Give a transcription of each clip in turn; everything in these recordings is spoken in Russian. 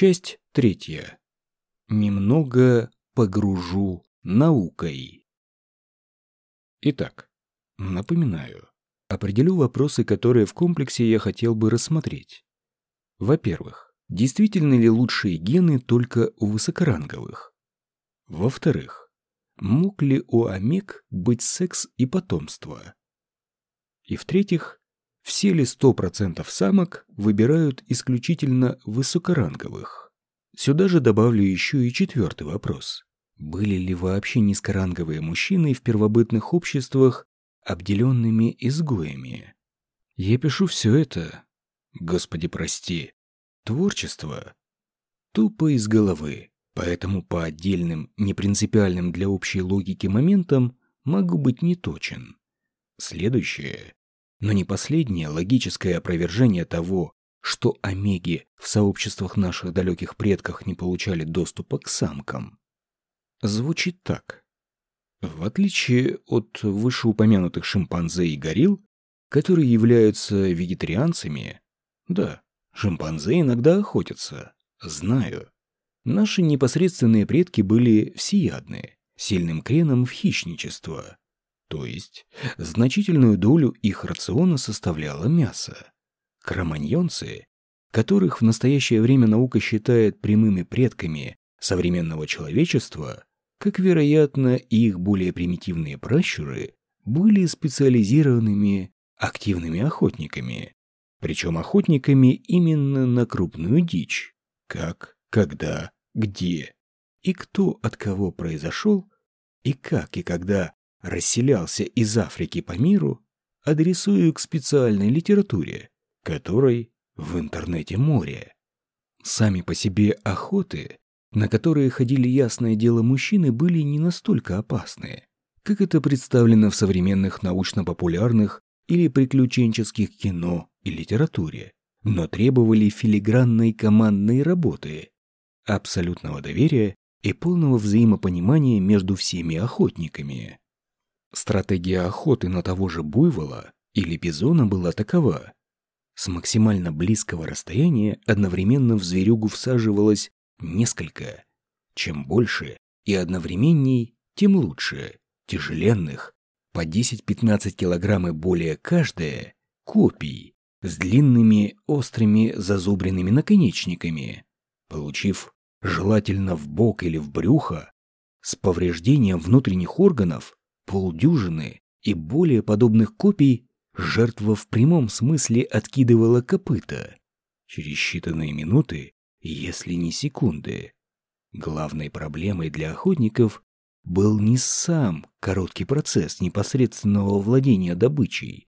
Часть третья. Немного погружу наукой. Итак, напоминаю, определю вопросы, которые в комплексе я хотел бы рассмотреть. Во-первых, действительно ли лучшие гены только у высокоранговых? Во-вторых, мог ли у омег быть секс и потомство? И в-третьих, все ли 100% самок выбирают исключительно высокоранговых? Сюда же добавлю еще и четвертый вопрос. Были ли вообще низкоранговые мужчины в первобытных обществах обделенными изгоями? Я пишу все это, господи прости, творчество, тупо из головы, поэтому по отдельным, непринципиальным для общей логики моментам могу быть неточен. Следующее но не последнее логическое опровержение того, что омеги в сообществах наших далеких предков не получали доступа к самкам. Звучит так. В отличие от вышеупомянутых шимпанзе и горилл, которые являются вегетарианцами, да, шимпанзе иногда охотятся, знаю. Наши непосредственные предки были всеядны, сильным креном в хищничество, то есть значительную долю их рациона составляло мясо. Кроманьонцы, которых в настоящее время наука считает прямыми предками современного человечества, как, вероятно, их более примитивные пращуры, были специализированными активными охотниками, причем охотниками именно на крупную дичь. Как, когда, где и кто от кого произошел, и как и когда расселялся из Африки по миру, адресую к специальной литературе, которой в интернете море. Сами по себе охоты, на которые ходили ясное дело мужчины, были не настолько опасны, как это представлено в современных научно-популярных или приключенческих кино и литературе, но требовали филигранной командной работы, абсолютного доверия и полного взаимопонимания между всеми охотниками. Стратегия охоты на того же буйвола или бизона была такова. С максимально близкого расстояния одновременно в зверюгу всаживалось несколько. Чем больше и одновременней, тем лучше. Тяжеленных, по 10-15 килограмм и более каждая, копий с длинными острыми зазубренными наконечниками. Получив желательно в бок или в брюхо, с повреждением внутренних органов, полдюжины и более подобных копий жертва в прямом смысле откидывала копыта. Через считанные минуты, если не секунды. Главной проблемой для охотников был не сам короткий процесс непосредственного владения добычей,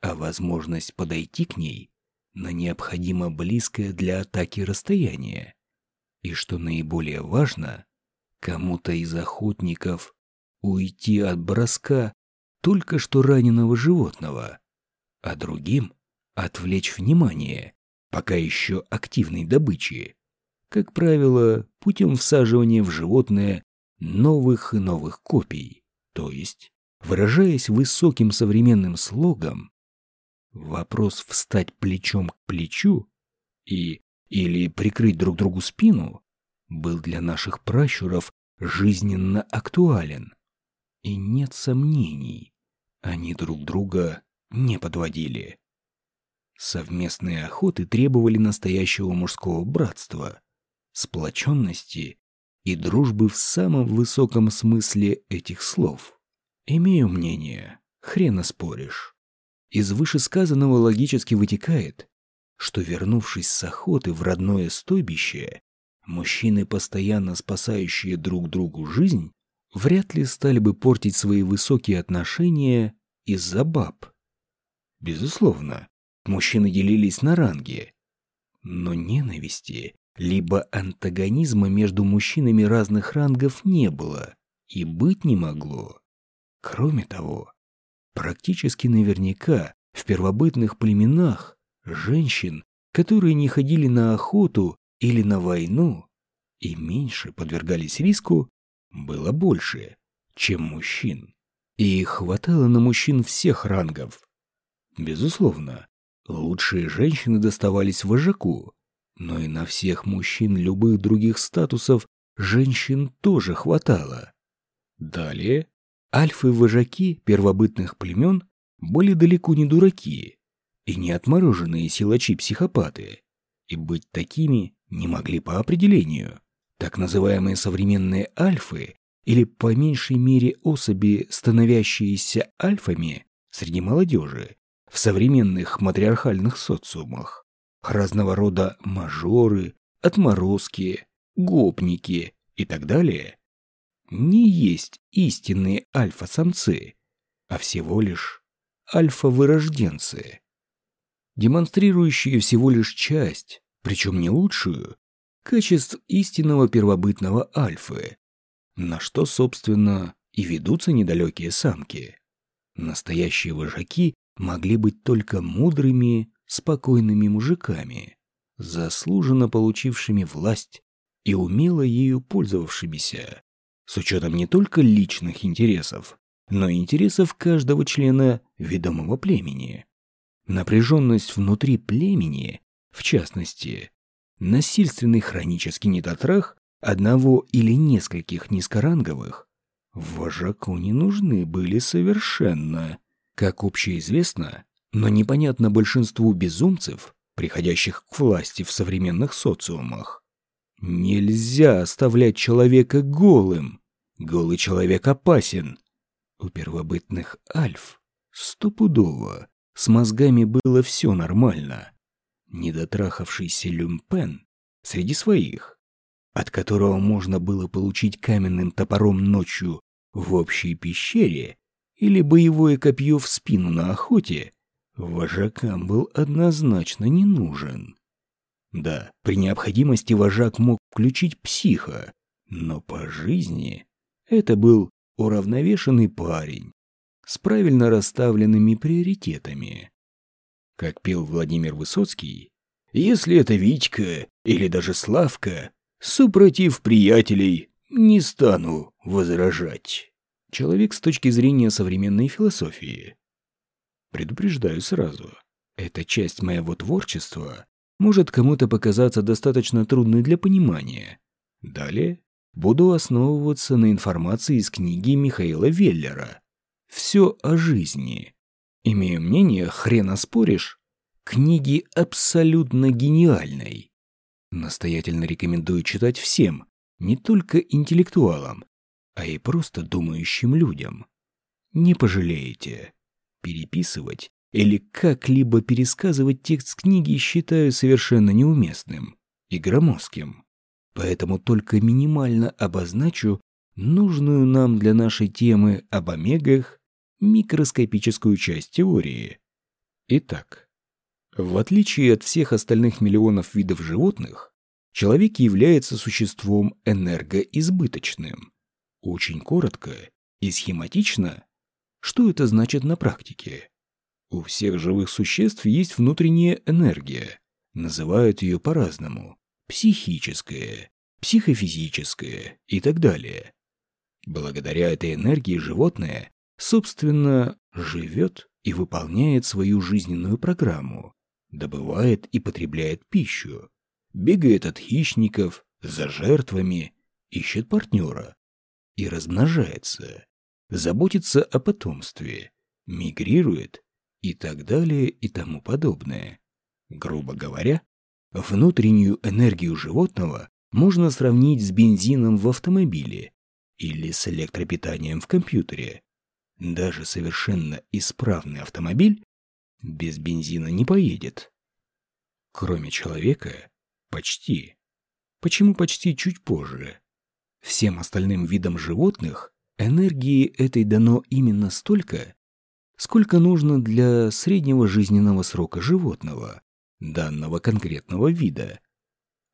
а возможность подойти к ней на необходимо близкое для атаки расстояние. И что наиболее важно, кому-то из охотников уйти от броска только что раненого животного, а другим отвлечь внимание пока еще активной добычи, как правило, путем всаживания в животное новых и новых копий, то есть, выражаясь высоким современным слогом, вопрос встать плечом к плечу и или прикрыть друг другу спину был для наших пращуров жизненно актуален. И нет сомнений, они друг друга не подводили. Совместные охоты требовали настоящего мужского братства, сплоченности и дружбы в самом высоком смысле этих слов. Имею мнение, хрена споришь. Из вышесказанного логически вытекает, что, вернувшись с охоты в родное стойбище, мужчины, постоянно спасающие друг другу жизнь, вряд ли стали бы портить свои высокие отношения из-за баб. Безусловно, мужчины делились на ранги, но ненависти либо антагонизма между мужчинами разных рангов не было и быть не могло. Кроме того, практически наверняка в первобытных племенах женщин, которые не ходили на охоту или на войну и меньше подвергались риску, было больше, чем мужчин. И хватало на мужчин всех рангов. Безусловно, лучшие женщины доставались вожаку, но и на всех мужчин любых других статусов женщин тоже хватало. Далее, альфы-вожаки первобытных племен были далеко не дураки и не отмороженные силачи-психопаты, и быть такими не могли по определению. Так называемые современные альфы или по меньшей мере особи, становящиеся альфами среди молодежи в современных матриархальных социумах, разного рода мажоры, отморозки, гопники и так далее, не есть истинные альфа-самцы, а всего лишь альфа-вырожденцы, демонстрирующие всего лишь часть, причем не лучшую, качеств истинного первобытного альфы, на что, собственно, и ведутся недалекие самки. Настоящие вожаки могли быть только мудрыми, спокойными мужиками, заслуженно получившими власть и умело ею пользовавшимися, с учетом не только личных интересов, но и интересов каждого члена ведомого племени. Напряженность внутри племени, в частности, насильственный хронический недотрах одного или нескольких низкоранговых, вожаку не нужны были совершенно. Как общеизвестно, но непонятно большинству безумцев, приходящих к власти в современных социумах. Нельзя оставлять человека голым. Голый человек опасен. У первобытных альф стопудово с мозгами было все нормально. Недотрахавшийся люмпен среди своих, от которого можно было получить каменным топором ночью в общей пещере или боевое копье в спину на охоте, вожакам был однозначно не нужен. Да, при необходимости вожак мог включить психа, но по жизни это был уравновешенный парень с правильно расставленными приоритетами. Как пел Владимир Высоцкий, «Если это Витька или даже Славка, супротив приятелей не стану возражать». Человек с точки зрения современной философии. Предупреждаю сразу, эта часть моего творчества может кому-то показаться достаточно трудной для понимания. Далее буду основываться на информации из книги Михаила Веллера «Все о жизни». Имею мнение, хрена споришь, книги абсолютно гениальной. Настоятельно рекомендую читать всем, не только интеллектуалам, а и просто думающим людям. Не пожалеете. Переписывать или как-либо пересказывать текст книги считаю совершенно неуместным и громоздким. Поэтому только минимально обозначу нужную нам для нашей темы об омегах микроскопическую часть теории. Итак, в отличие от всех остальных миллионов видов животных, человек является существом энергоизбыточным. Очень коротко и схематично, что это значит на практике? У всех живых существ есть внутренняя энергия. Называют ее по-разному. Психическая, психофизическая и так далее. Благодаря этой энергии животное, собственно, живет и выполняет свою жизненную программу, добывает и потребляет пищу, бегает от хищников, за жертвами, ищет партнера и размножается, заботится о потомстве, мигрирует и так далее и тому подобное. Грубо говоря, внутреннюю энергию животного можно сравнить с бензином в автомобиле или с электропитанием в компьютере. Даже совершенно исправный автомобиль без бензина не поедет. Кроме человека, почти. Почему почти чуть позже? Всем остальным видам животных энергии этой дано именно столько, сколько нужно для среднего жизненного срока животного, данного конкретного вида.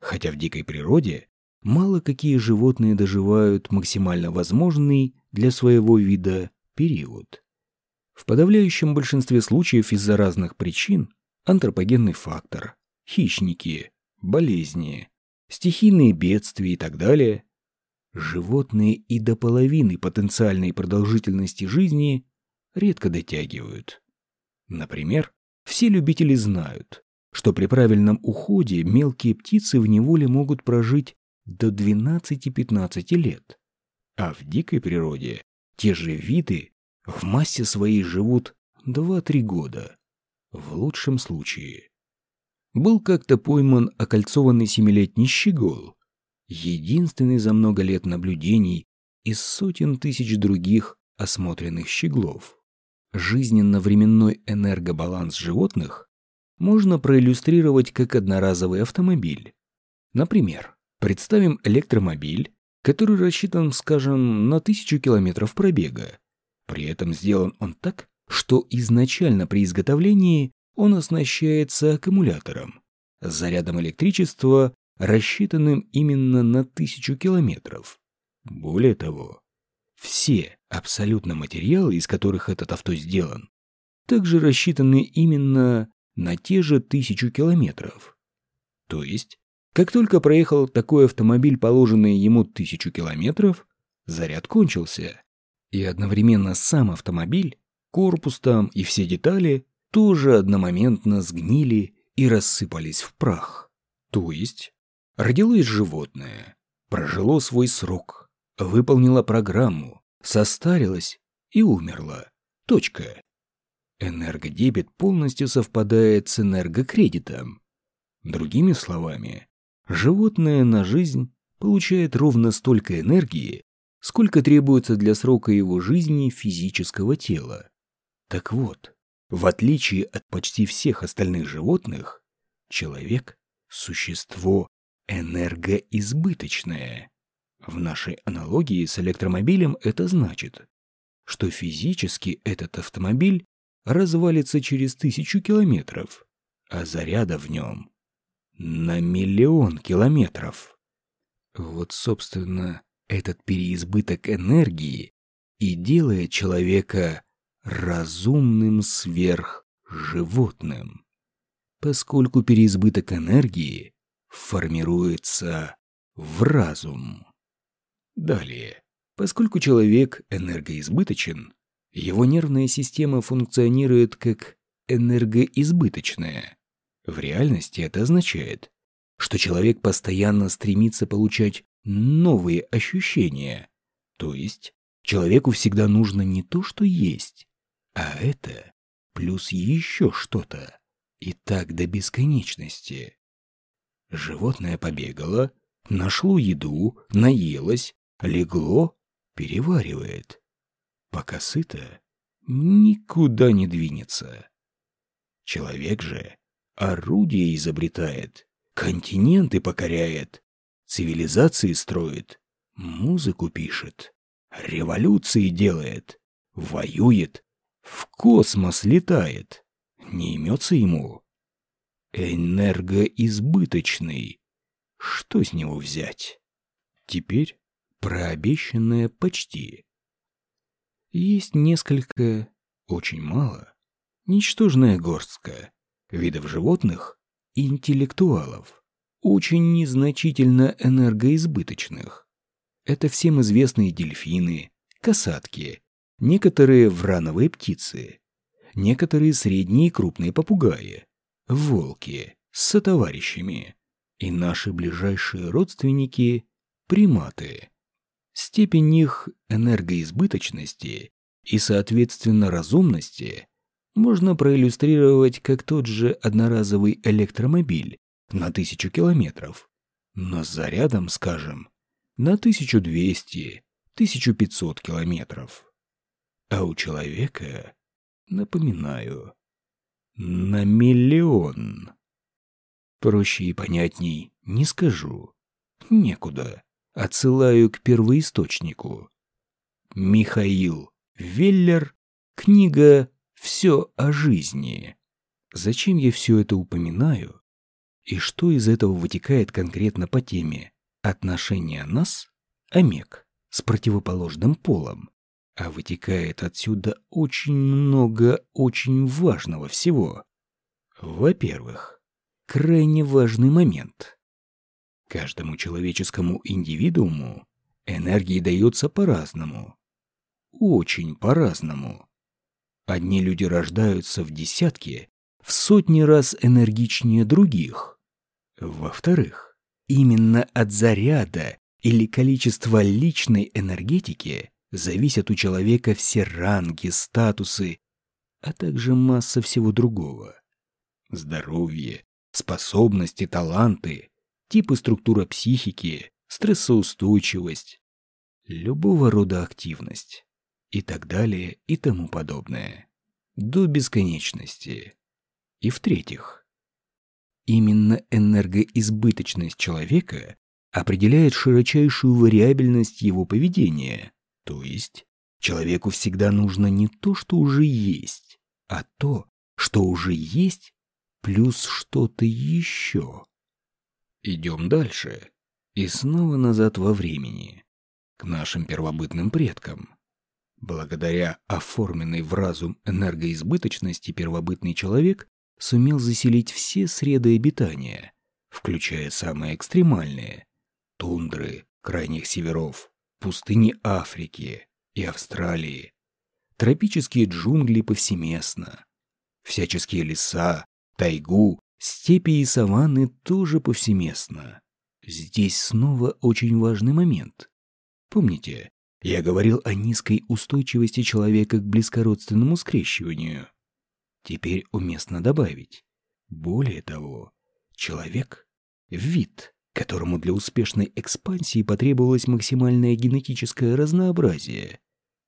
Хотя в дикой природе мало какие животные доживают максимально возможный для своего вида период. В подавляющем большинстве случаев из-за разных причин антропогенный фактор, хищники, болезни, стихийные бедствия и так далее, животные и до половины потенциальной продолжительности жизни редко дотягивают. Например, все любители знают, что при правильном уходе мелкие птицы в неволе могут прожить до 12-15 лет. А в дикой природе те же виды в массе своей живут 2-3 года. В лучшем случае. Был как-то пойман окольцованный семилетний щегол, единственный за много лет наблюдений из сотен тысяч других осмотренных щеглов. Жизненно-временной энергобаланс животных можно проиллюстрировать как одноразовый автомобиль. Например, представим электромобиль, который рассчитан, скажем, на тысячу километров пробега. При этом сделан он так, что изначально при изготовлении он оснащается аккумулятором, зарядом электричества, рассчитанным именно на тысячу километров. Более того, все абсолютно материалы, из которых этот авто сделан, также рассчитаны именно на те же тысячу километров. То есть, как только проехал такой автомобиль, положенные ему тысячу километров, заряд кончился. И одновременно сам автомобиль, корпус там и все детали тоже одномоментно сгнили и рассыпались в прах. То есть, родилось животное, прожило свой срок, выполнила программу, состарилась и умерла. Точка. Энергодебет полностью совпадает с энергокредитом. Другими словами, животное на жизнь получает ровно столько энергии, сколько требуется для срока его жизни физического тела. Так вот, в отличие от почти всех остальных животных, человек – существо энергоизбыточное. В нашей аналогии с электромобилем это значит, что физически этот автомобиль развалится через тысячу километров, а заряда в нем на миллион километров. Вот, собственно, этот переизбыток энергии и делает человека разумным сверхживотным, поскольку переизбыток энергии формируется в разум. Далее, поскольку человек энергоизбыточен, его нервная система функционирует как энергоизбыточная. В реальности это означает, что человек постоянно стремится получать новые ощущения. То есть человеку всегда нужно не то, что есть, а это плюс еще что-то. И так до бесконечности. Животное побегало, нашло еду, наелось, легло, переваривает. Пока сыто, никуда не двинется. Человек же орудие изобретает, континенты покоряет, цивилизации строит, музыку пишет, революции делает, воюет, в космос летает. Не имется ему. Энергоизбыточный. Что с него взять? Теперь про обещанное почти. Есть несколько, очень мало, ничтожная горстка видов животных и интеллектуалов, очень незначительно энергоизбыточных. Это всем известные дельфины, касатки, некоторые врановые птицы, некоторые средние и крупные попугаи, волки с сотоварищами и наши ближайшие родственники – приматы. Степень их энергоизбыточности и, соответственно, разумности можно проиллюстрировать как тот же одноразовый электромобиль на тысячу километров, но с зарядом, скажем, на 1200-1500 километров. А у человека, напоминаю, на миллион. Проще и понятней не скажу. Некуда отсылаю к первоисточнику. Михаил Веллер, книга «Все о жизни». Зачем я все это упоминаю? И что из этого вытекает конкретно по теме отношения нас, омег, с противоположным полом? А вытекает отсюда очень много очень важного всего. Во-первых, крайне важный момент – Каждому человеческому индивидууму энергии дается по-разному. Очень по-разному. Одни люди рождаются в десятке, в сотни раз энергичнее других. Во-вторых, именно от заряда или количества личной энергетики зависят у человека все ранги, статусы, а также масса всего другого. Здоровье, способности, таланты, типы структура психики, стрессоустойчивость, любого рода активность и так далее и тому подобное. До бесконечности. И в-третьих, именно энергоизбыточность человека определяет широчайшую вариабельность его поведения, то есть человеку всегда нужно не то, что уже есть, а то, что уже есть, плюс что-то еще. Идем дальше. И снова назад во времени. К нашим первобытным предкам. Благодаря оформленной в разум энергоизбыточности первобытный человек сумел заселить все среды обитания, включая самые экстремальные – тундры крайних северов, пустыни Африки и Австралии, тропические джунгли повсеместно, всяческие леса, тайгу, степи и саванны тоже повсеместно. Здесь снова очень важный момент. Помните, я говорил о низкой устойчивости человека к близкородственному скрещиванию. Теперь уместно добавить. Более того, человек – вид, которому для успешной экспансии потребовалось максимальное генетическое разнообразие.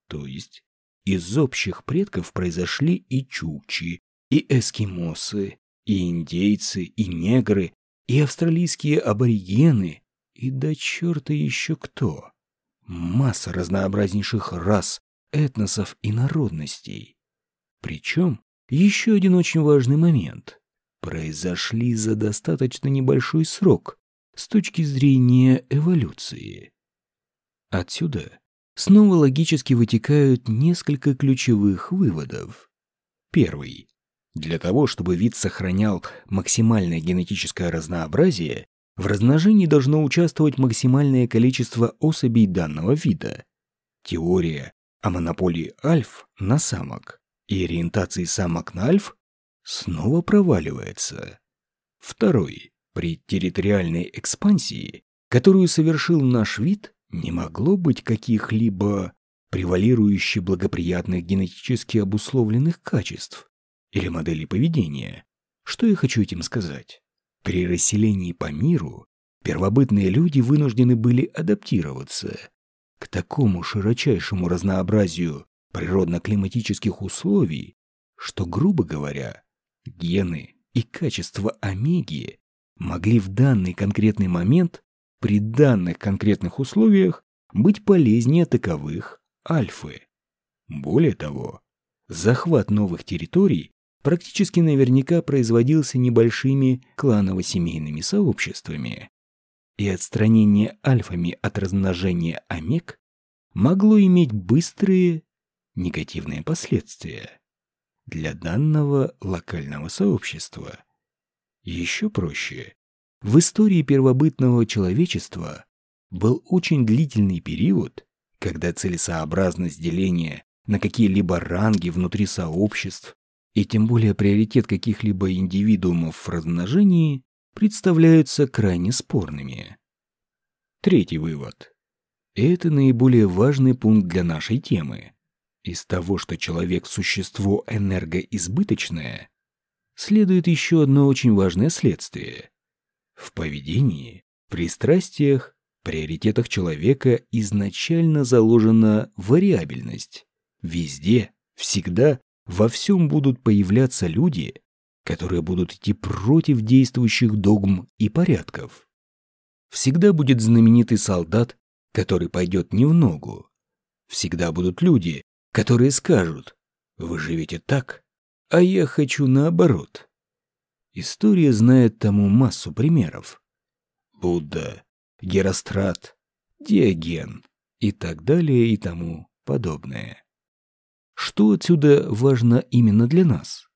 То есть из общих предков произошли и чукчи, и эскимосы, и индейцы, и негры, и австралийские аборигены, и до черта еще кто. Масса разнообразнейших рас, этносов и народностей. Причем еще один очень важный момент. Произошли за достаточно небольшой срок с точки зрения эволюции. Отсюда снова логически вытекают несколько ключевых выводов. Первый. Для того, чтобы вид сохранял максимальное генетическое разнообразие, в размножении должно участвовать максимальное количество особей данного вида. Теория о монополии альф на самок и ориентации самок на альф снова проваливается. Второй. При территориальной экспансии, которую совершил наш вид, не могло быть каких-либо превалирующих благоприятных генетически обусловленных качеств, или модели поведения. Что я хочу этим сказать? При расселении по миру первобытные люди вынуждены были адаптироваться к такому широчайшему разнообразию природно-климатических условий, что, грубо говоря, гены и качество омеги могли в данный конкретный момент при данных конкретных условиях быть полезнее таковых альфы. Более того, захват новых территорий практически наверняка производился небольшими кланово-семейными сообществами, и отстранение альфами от размножения омег могло иметь быстрые негативные последствия для данного локального сообщества. Еще проще. В истории первобытного человечества был очень длительный период, когда целесообразность деления на какие-либо ранги внутри сообществ и тем более приоритет каких-либо индивидуумов в размножении представляются крайне спорными. Третий вывод. Это наиболее важный пункт для нашей темы. Из того, что человек – существо энергоизбыточное, следует еще одно очень важное следствие. В поведении, пристрастиях, приоритетах человека изначально заложена вариабельность. Везде, всегда во всем будут появляться люди, которые будут идти против действующих догм и порядков. Всегда будет знаменитый солдат, который пойдет не в ногу. Всегда будут люди, которые скажут «Вы живете так, а я хочу наоборот». История знает тому массу примеров. Будда, Герострат, Диоген и так далее и тому подобное. Что отсюда важно именно для нас?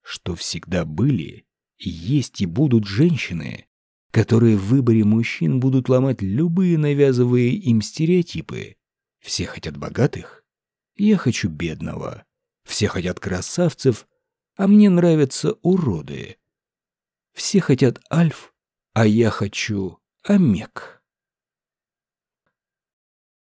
Что всегда были, есть и будут женщины, которые в выборе мужчин будут ломать любые навязывые им стереотипы. Все хотят богатых, я хочу бедного. Все хотят красавцев, а мне нравятся уроды. Все хотят альф, а я хочу омег.